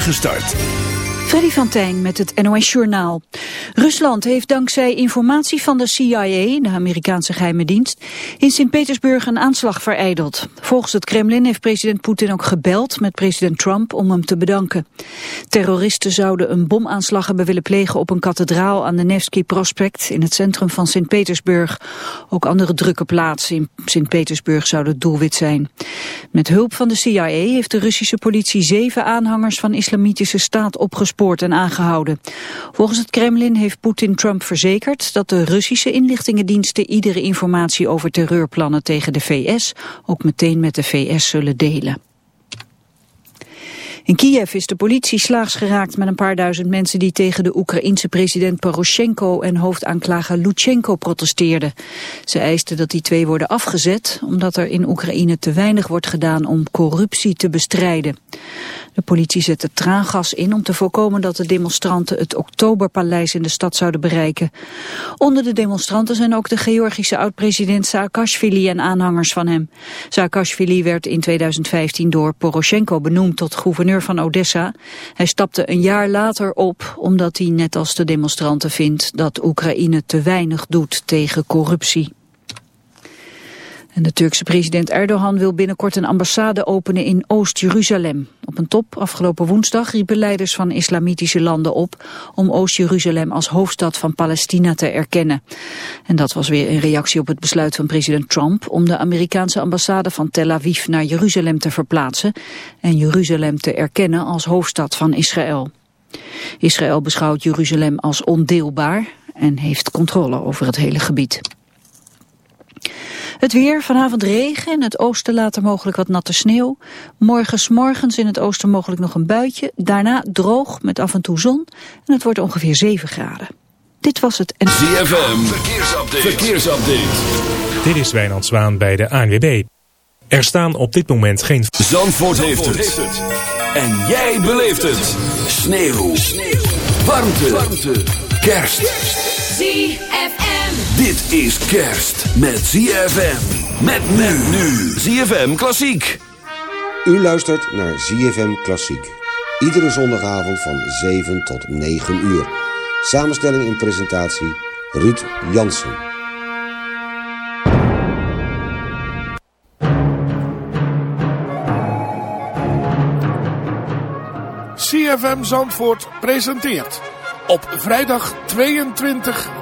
Gestart. Freddy van Tijn met het NOS-journaal. Rusland heeft dankzij informatie van de CIA, de Amerikaanse geheime dienst, in Sint-Petersburg een aanslag vereideld. Volgens het Kremlin heeft president Poetin ook gebeld met president Trump om hem te bedanken. Terroristen zouden een bomaanslag hebben willen plegen op een kathedraal aan de Nevsky Prospect in het centrum van Sint-Petersburg. Ook andere drukke plaatsen in Sint-Petersburg zouden doelwit zijn. Met hulp van de CIA heeft de Russische politie zeven aanhangers van islamitische staat opgespoord en aangehouden. Volgens het Kremlin heeft Poetin Trump verzekerd dat de Russische inlichtingendiensten iedere informatie over terreurplannen tegen de VS ook meteen met de VS zullen delen. In Kiev is de politie slaags geraakt met een paar duizend mensen die tegen de Oekraïense president Poroshenko en hoofdaanklager Lutsenko protesteerden. Ze eisten dat die twee worden afgezet omdat er in Oekraïne te weinig wordt gedaan om corruptie te bestrijden. De politie zette traangas in om te voorkomen dat de demonstranten het Oktoberpaleis in de stad zouden bereiken. Onder de demonstranten zijn ook de Georgische oud-president Saakashvili en aanhangers van hem. Saakashvili werd in 2015 door Poroshenko benoemd tot gouverneur van Odessa. Hij stapte een jaar later op omdat hij net als de demonstranten vindt dat Oekraïne te weinig doet tegen corruptie. En de Turkse president Erdogan wil binnenkort een ambassade openen in Oost-Jeruzalem. Op een top afgelopen woensdag riepen leiders van islamitische landen op om Oost-Jeruzalem als hoofdstad van Palestina te erkennen. En dat was weer een reactie op het besluit van president Trump om de Amerikaanse ambassade van Tel Aviv naar Jeruzalem te verplaatsen en Jeruzalem te erkennen als hoofdstad van Israël. Israël beschouwt Jeruzalem als ondeelbaar en heeft controle over het hele gebied. Het weer, vanavond regen, in het oosten later mogelijk wat natte sneeuw. Morgens morgens in het oosten mogelijk nog een buitje. Daarna droog met af en toe zon en het wordt ongeveer 7 graden. Dit was het. En... ZFM, verkeersupdate. verkeersupdate. Dit is Wijnand Zwaan bij de ANWB. Er staan op dit moment geen... Zandvoort, heeft, het. En jij beleeft het. Sneeuw. Sneeuw. Warmte. Warmte. Kerst. ZFM. Dit is kerst met ZFM. Met men nu. ZFM Klassiek. U luistert naar ZFM Klassiek. Iedere zondagavond van 7 tot 9 uur. Samenstelling en presentatie Ruud Jansen. CFM Zandvoort presenteert op vrijdag 22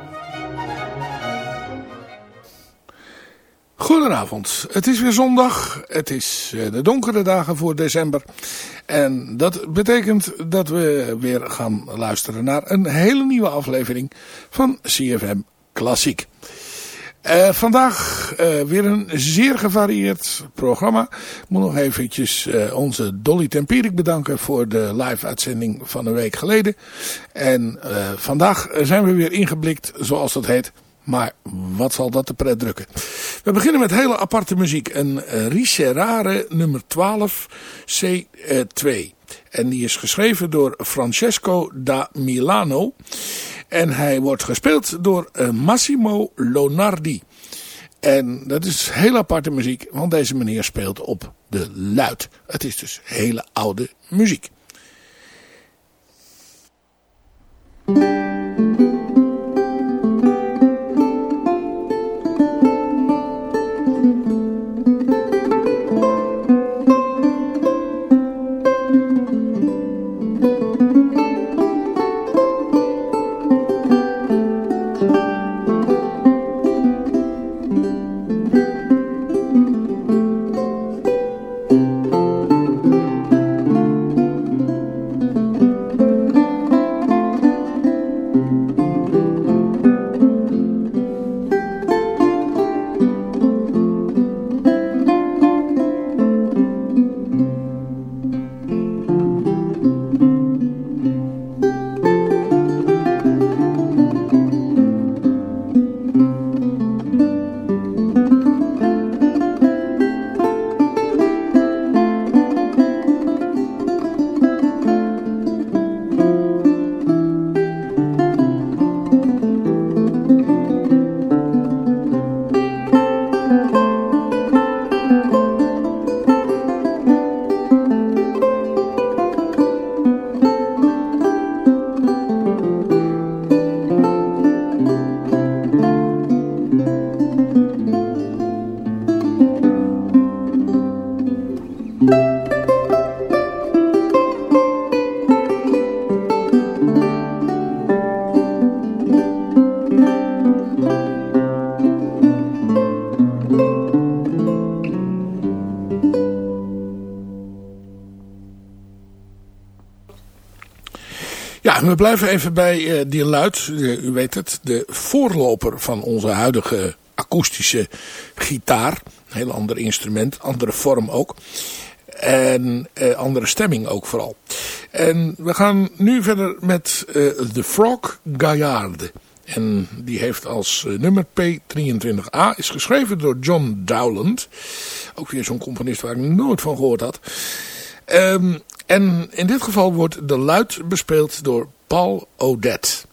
Goedenavond, het is weer zondag. Het is eh, de donkere dagen voor december. En dat betekent dat we weer gaan luisteren naar een hele nieuwe aflevering van CFM Klassiek. Uh, vandaag uh, weer een zeer gevarieerd programma. Ik moet nog eventjes onze Dolly Tempierik bedanken voor de live uitzending van een week geleden. En vandaag zijn we weer ingeblikt, zoals dat heet, maar wat zal dat de pret drukken? We beginnen met hele aparte muziek. Een Ricerare nummer 12 C2. En die is geschreven door Francesco da Milano. En hij wordt gespeeld door eh, Massimo Lonardi. En dat is hele aparte muziek, want deze meneer speelt op de luid. Het is dus hele oude muziek. Ja, we blijven even bij uh, die luid. u weet het, de voorloper van onze huidige akoestische gitaar. Een heel ander instrument, andere vorm ook. En uh, andere stemming ook vooral. En we gaan nu verder met The Frog Gaillarde. En die heeft als nummer P23A, is geschreven door John Dowland. Ook weer zo'n componist waar ik nooit van gehoord had. Um, en in dit geval wordt de luid bespeeld door Paul Odette.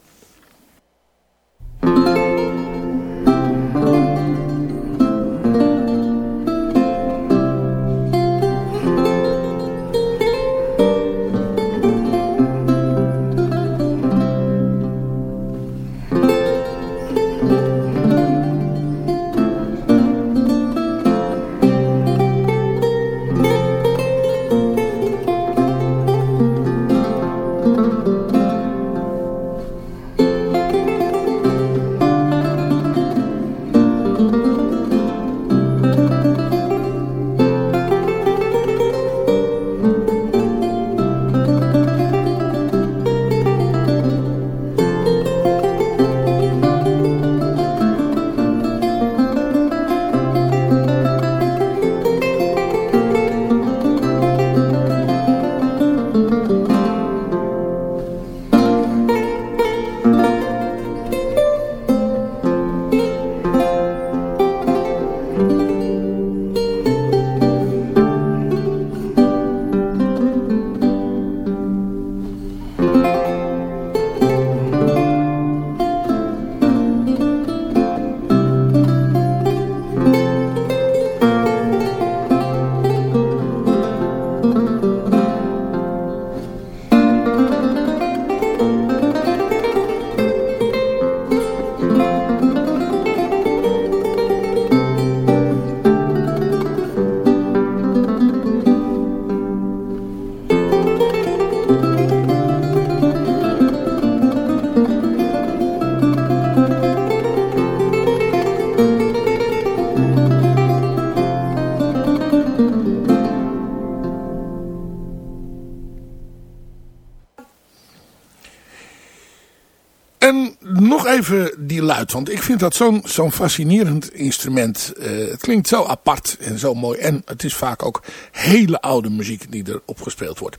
Even die luid. Want ik vind dat zo'n fascinerend instrument. Uh, het klinkt zo apart en zo mooi. En het is vaak ook hele oude muziek die er opgespeeld wordt.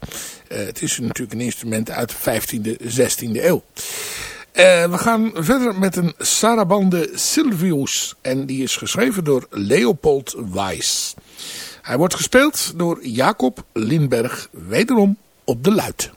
Uh, het is natuurlijk een instrument uit de 15e, 16e eeuw. Uh, we gaan verder met een Sarabande Silvius. En die is geschreven door Leopold Weiss. Hij wordt gespeeld door Jacob Lindberg, wederom op de luid.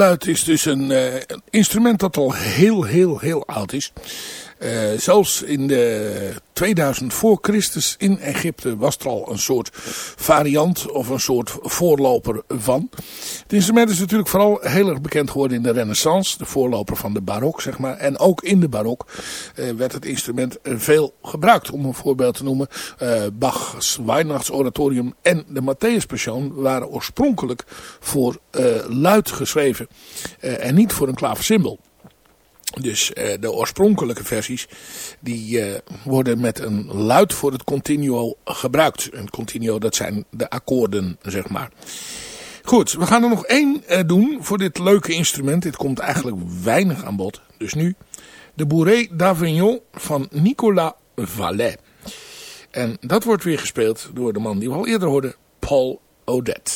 Ja, de luid is dus een, een, instrument dat al heel, heel, heel oud is. Uh, zelfs in de 2000 voor Christus in Egypte was er al een soort variant of een soort voorloper van. Het instrument is natuurlijk vooral heel erg bekend geworden in de renaissance. De voorloper van de barok, zeg maar. En ook in de barok uh, werd het instrument veel gebruikt. Om een voorbeeld te noemen. Uh, Bach's Weihnachtsoratorium en de Matthäus waren oorspronkelijk voor luid geschreven. en niet voor een klaversymbol. Dus uh, de oorspronkelijke versies die uh, worden met een luid voor het continuo gebruikt. Een continuo dat zijn de akkoorden zeg maar. Goed, we gaan er nog één uh, doen voor dit leuke instrument. Dit komt eigenlijk weinig aan bod. Dus nu de Bourrée d'Avignon van Nicolas Vallet. En dat wordt weer gespeeld door de man die we al eerder hoorden, Paul Odette.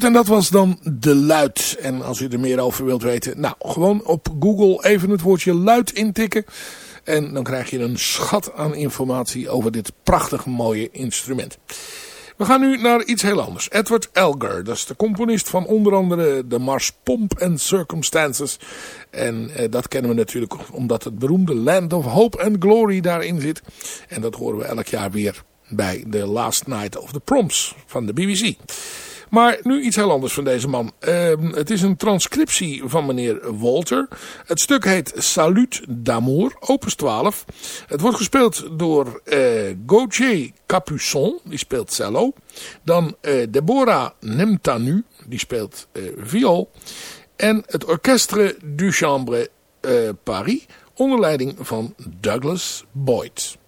Goed, en dat was dan De Luid. En als u er meer over wilt weten, nou, gewoon op Google even het woordje luid intikken. En dan krijg je een schat aan informatie over dit prachtig mooie instrument. We gaan nu naar iets heel anders. Edward Elgar, dat is de componist van onder andere de Mars Pomp and Circumstances. En eh, dat kennen we natuurlijk omdat het beroemde Land of Hope and Glory daarin zit. En dat horen we elk jaar weer bij The Last Night of the Proms van de BBC. Maar nu iets heel anders van deze man. Uh, het is een transcriptie van meneer Walter. Het stuk heet Salut d'amour, opus 12. Het wordt gespeeld door uh, Gauthier Capuçon, die speelt cello. Dan uh, Deborah Nemtanu, die speelt uh, viool. En het Orchestre du Chambre Paris, onder leiding van Douglas Boyd.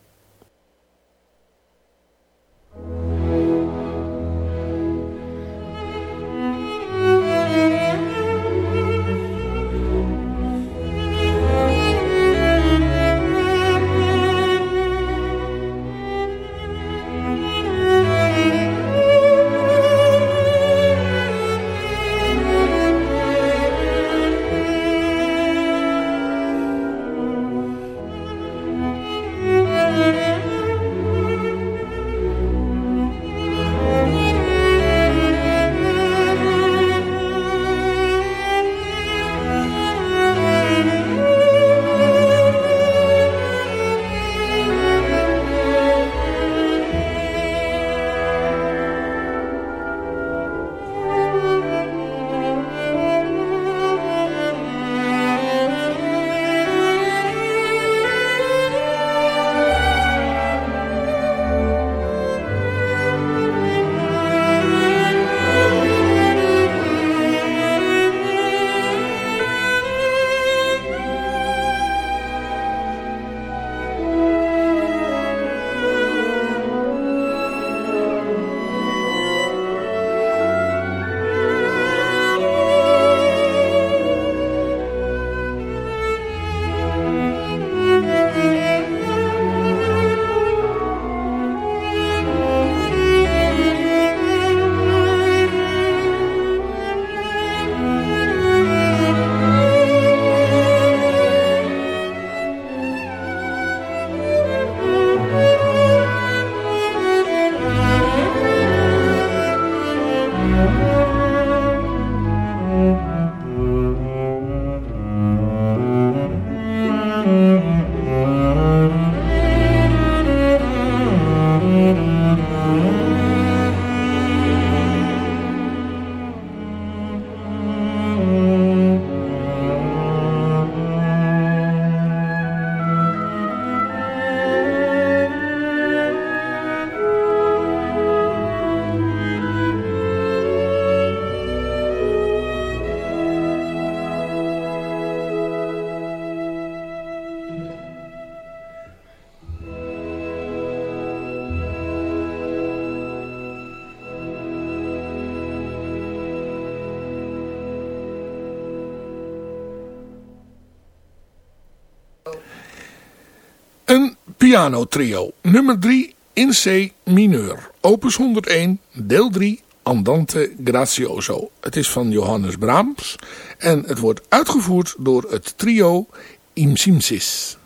Piano trio, nummer 3 in C mineur, opus 101, deel 3, Andante Grazioso. Het is van Johannes Brahms en het wordt uitgevoerd door het trio Imsimsis.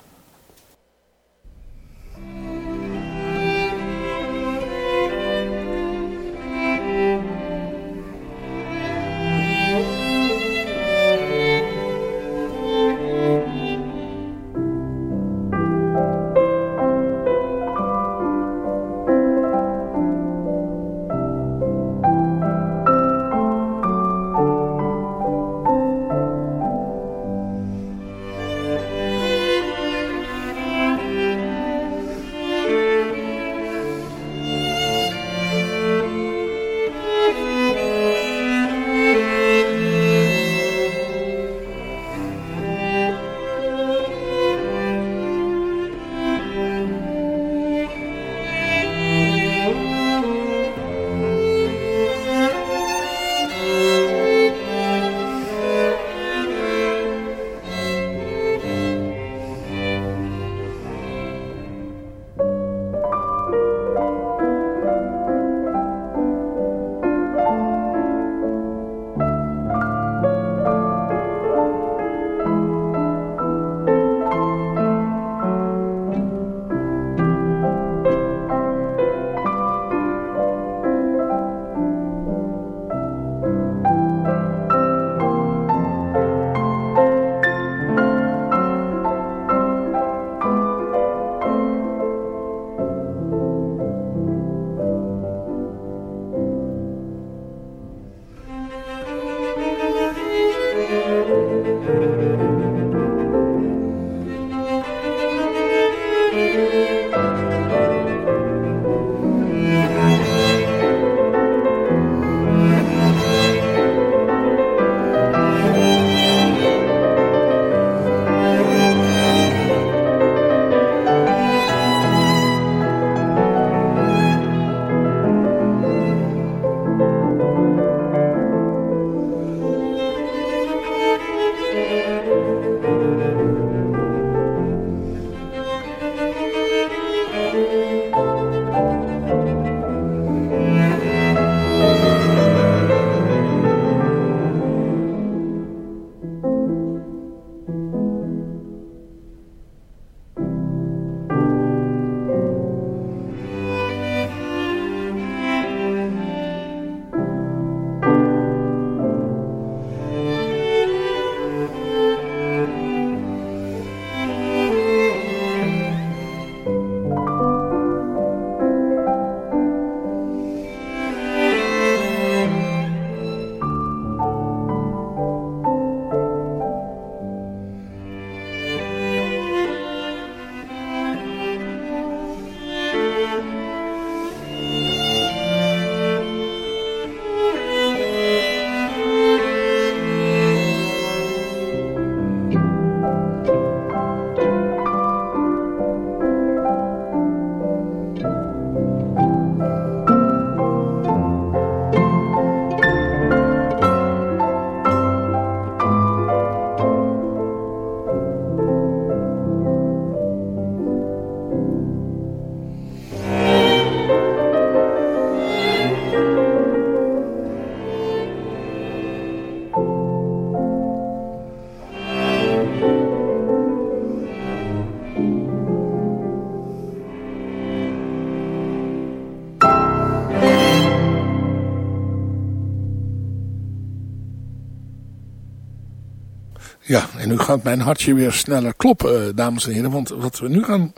En nu gaat mijn hartje weer sneller kloppen, dames en heren. Want wat we nu gaan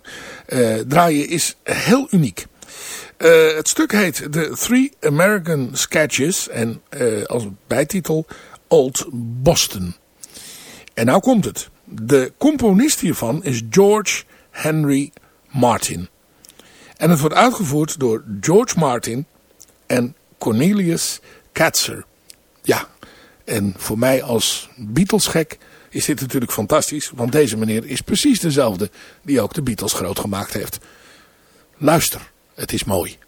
uh, draaien is heel uniek. Uh, het stuk heet The Three American Sketches. En als bijtitel Old Boston. En nou komt het. De componist hiervan is George Henry Martin. En het wordt uitgevoerd door George Martin en Cornelius Katzer. Ja, en voor mij als Beatles-gek is dit natuurlijk fantastisch. Want deze meneer is precies dezelfde die ook de Beatles groot gemaakt heeft. Luister, het is mooi.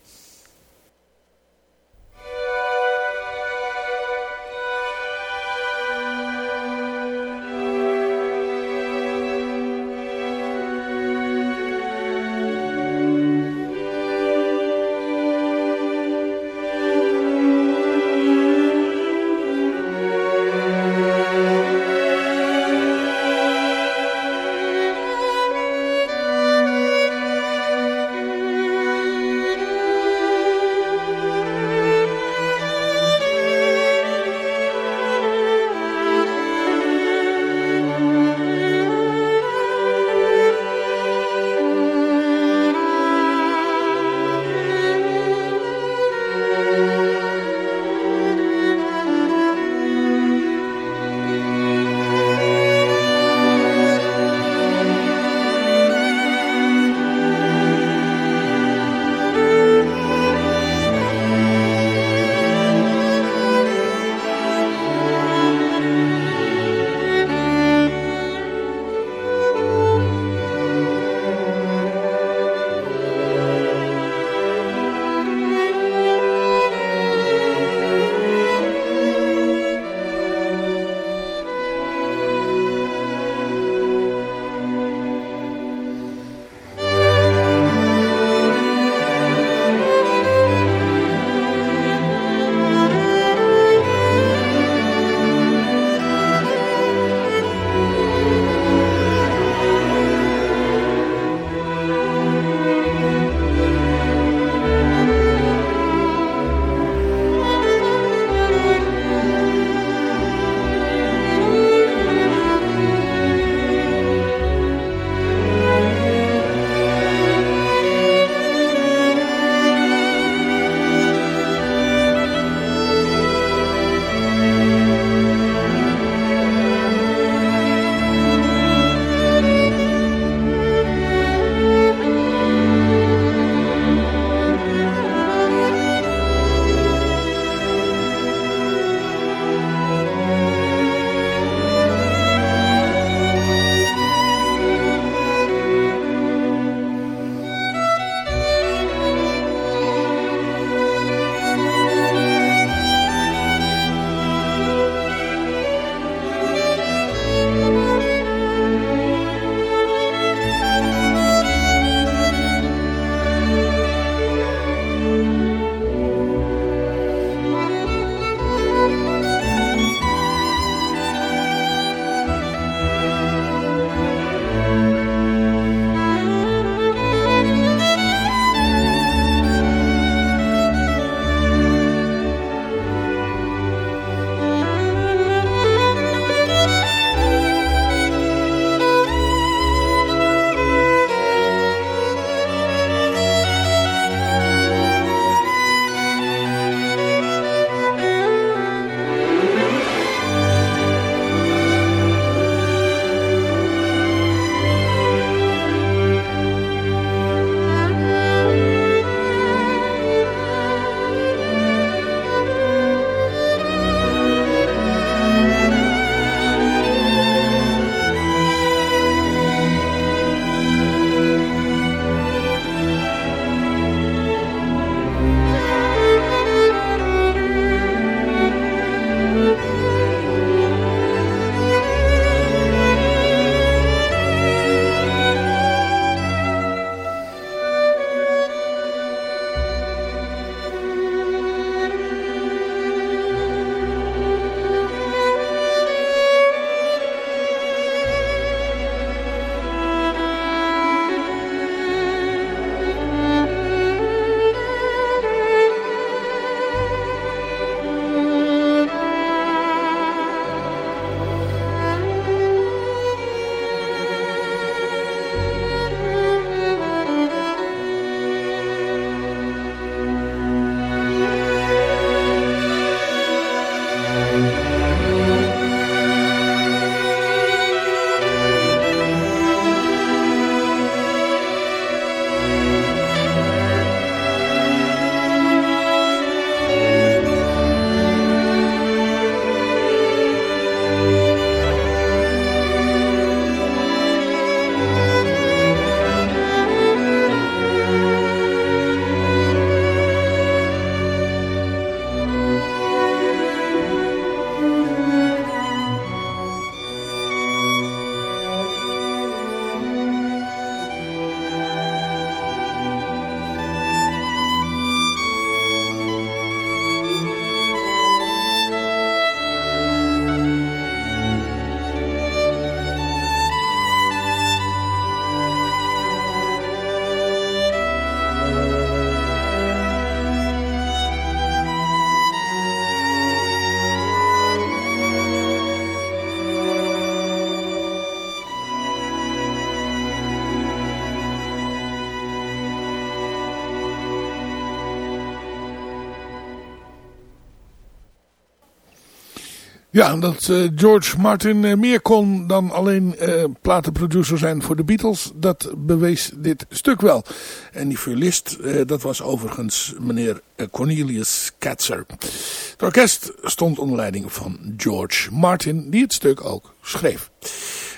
Ja, dat uh, George Martin uh, meer kon dan alleen uh, platenproducer zijn voor de Beatles, dat bewees dit stuk wel. En die violist, dat was overigens meneer Cornelius Katzer. Het orkest stond onder leiding van George Martin, die het stuk ook schreef.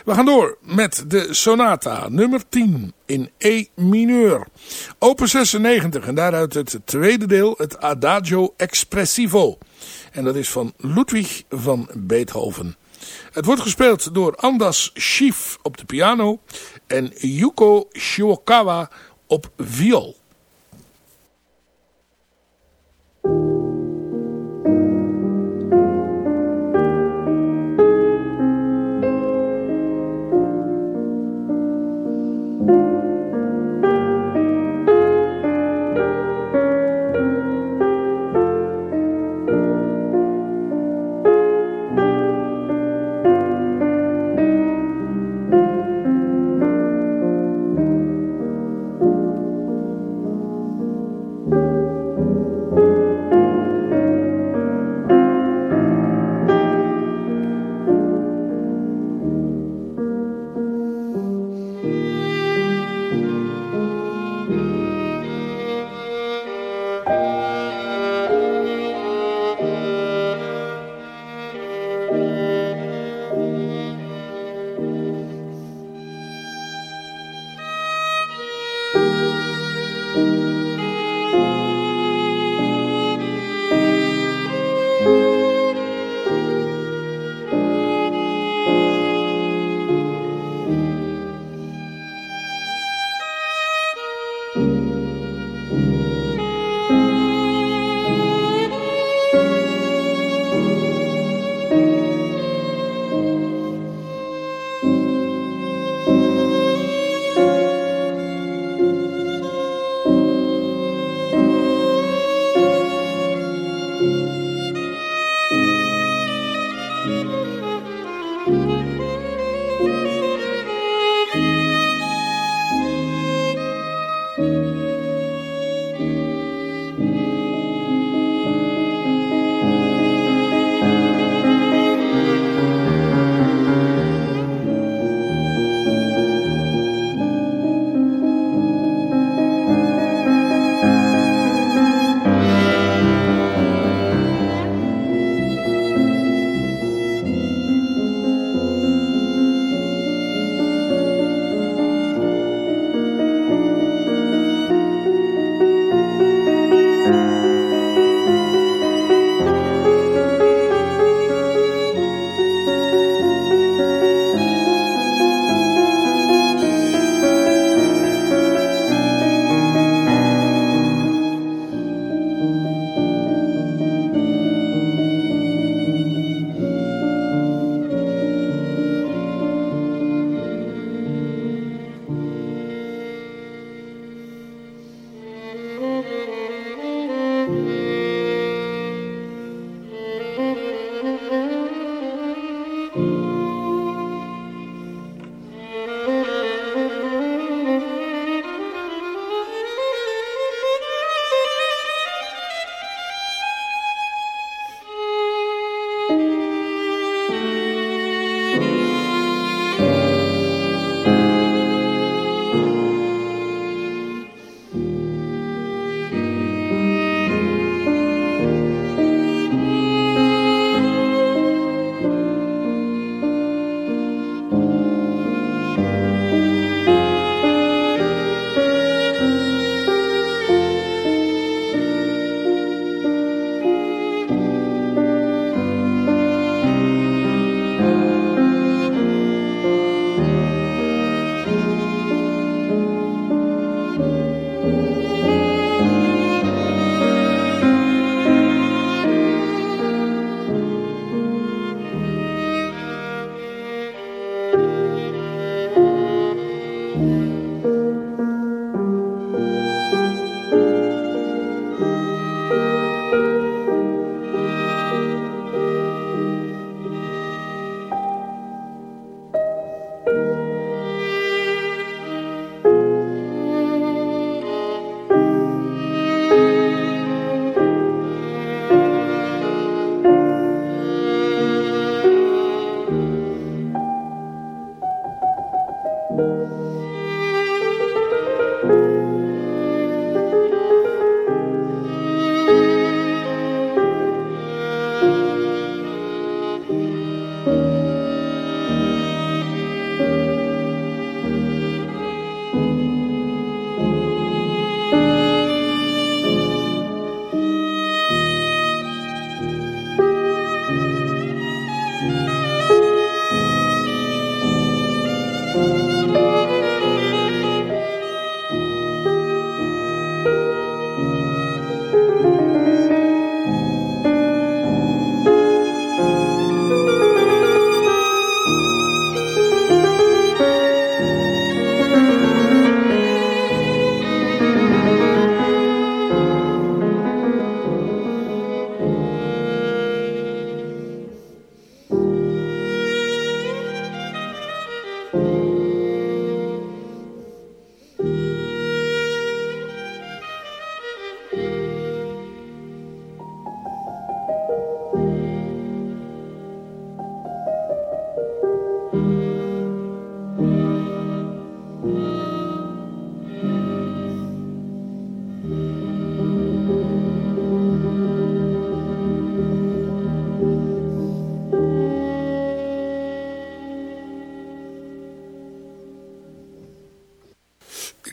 We gaan door met de sonata nummer 10 in E mineur. Open 96 en daaruit het tweede deel, het Adagio Expressivo. En dat is van Ludwig van Beethoven. Het wordt gespeeld door Andas Schief op de piano en Yuko Shiokawa op viool.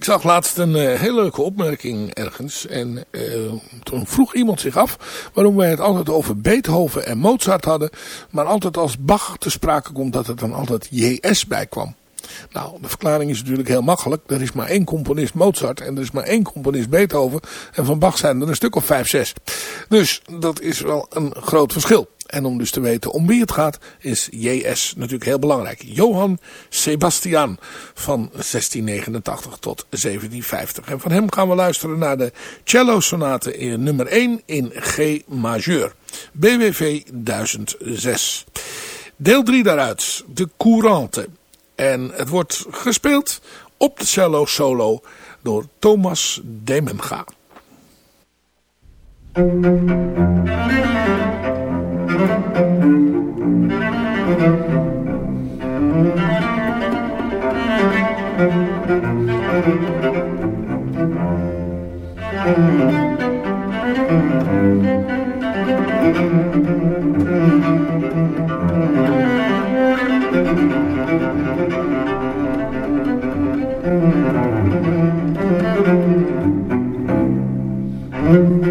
Zag laatst een uh, hele leuke opmerking ergens. En uh, toen vroeg iemand zich af waarom wij het altijd over Beethoven en Mozart hadden. Maar altijd als Bach te sprake komt dat er dan altijd JS bij kwam. Nou, de verklaring is natuurlijk heel makkelijk. Er is maar één componist Mozart en er is maar één componist Beethoven. En van Bach zijn er een stuk of vijf, zes. Dus dat is wel een groot verschil. En om dus te weten om wie het gaat, is JS natuurlijk heel belangrijk. Johan Sebastian van 1689 tot 1750. En van hem gaan we luisteren naar de cello sonate in nummer 1 in G majeur. BWV 1006. Deel 3 daaruit, de Courante. En het wordt gespeeld op de cello solo door Thomas Demenga. Blijf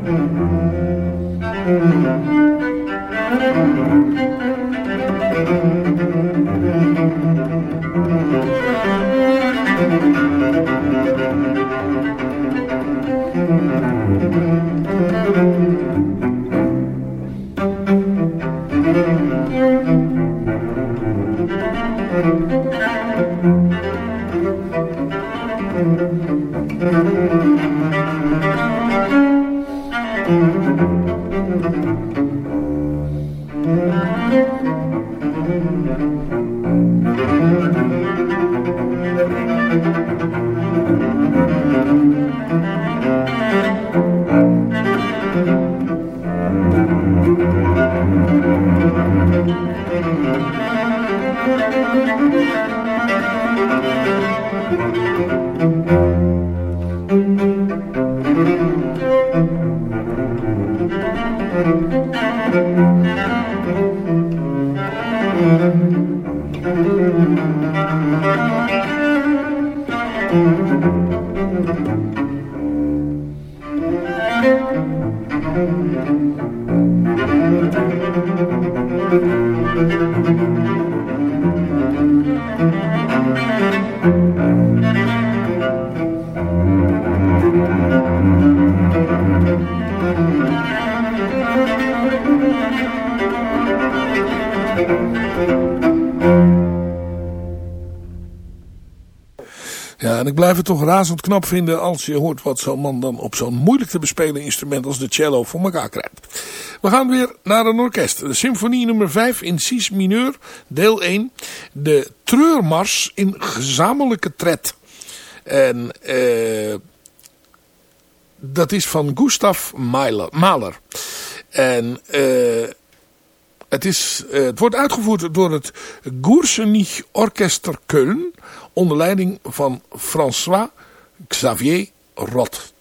het toch razend knap vinden als je hoort wat zo'n man dan op zo'n moeilijk te bespelen instrument als de cello voor elkaar krijgt. We gaan weer naar een orkest. De symfonie nummer 5 in Cis mineur, deel 1. De treurmars in gezamenlijke tred. En eh, dat is van Gustav Mahler. En uh, het, is, uh, het wordt uitgevoerd door het Goersenich Orchester Köln onder leiding van François Xavier Roth.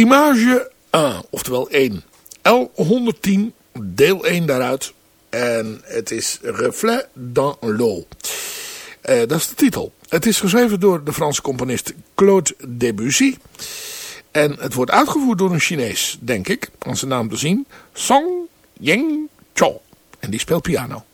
Image 1, oftewel 1. L110, deel 1 daaruit. En het is Reflet dans l'eau. Uh, dat is de titel. Het is geschreven door de Franse componist Claude Debussy. En het wordt uitgevoerd door een Chinees, denk ik, aan zijn naam te zien. Song Ying Cho. En die speelt piano.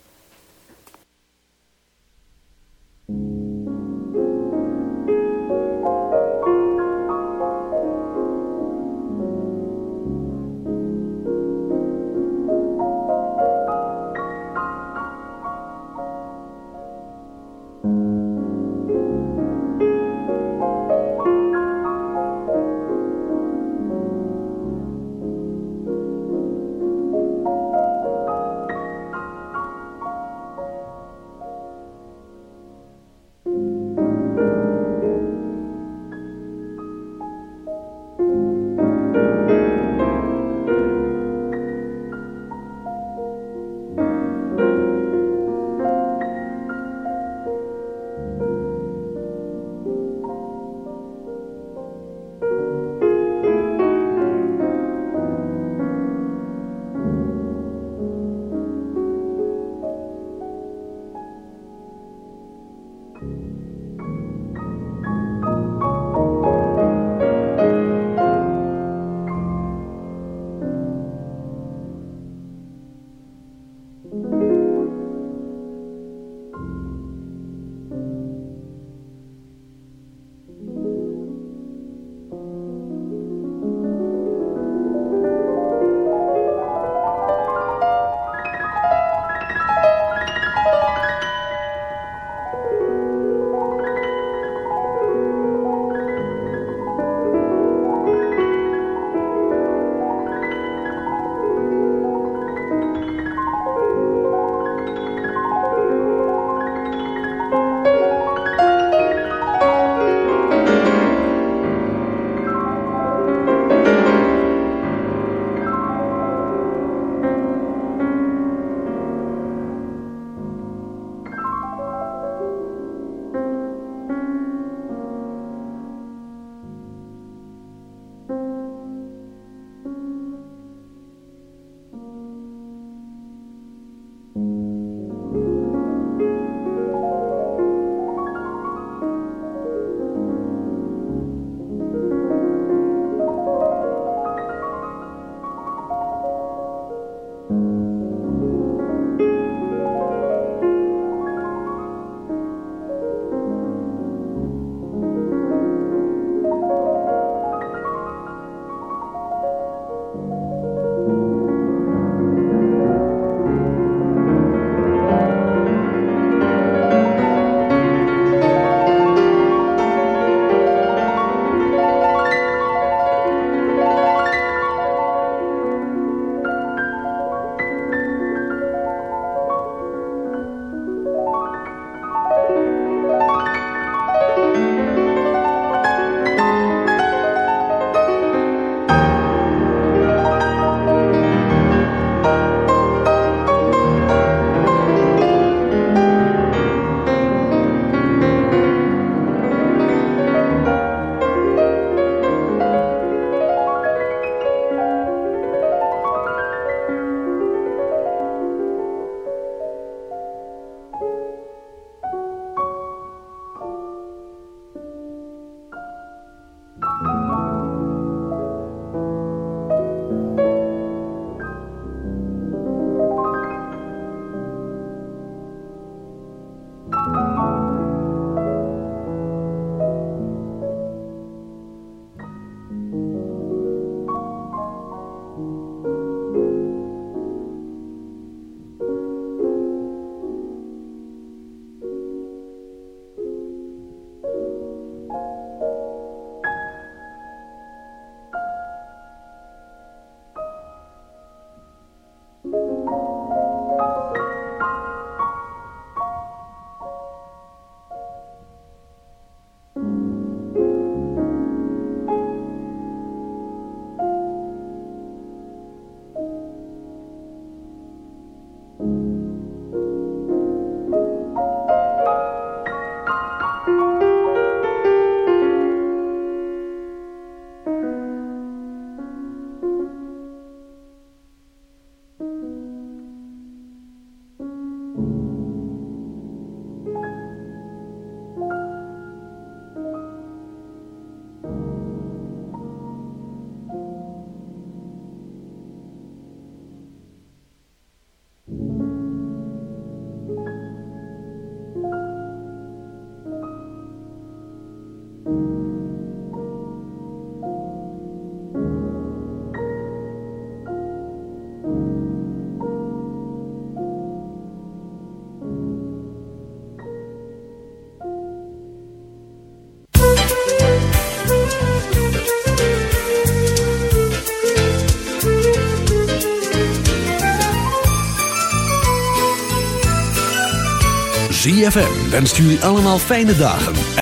ZFM wenst jullie allemaal fijne dagen.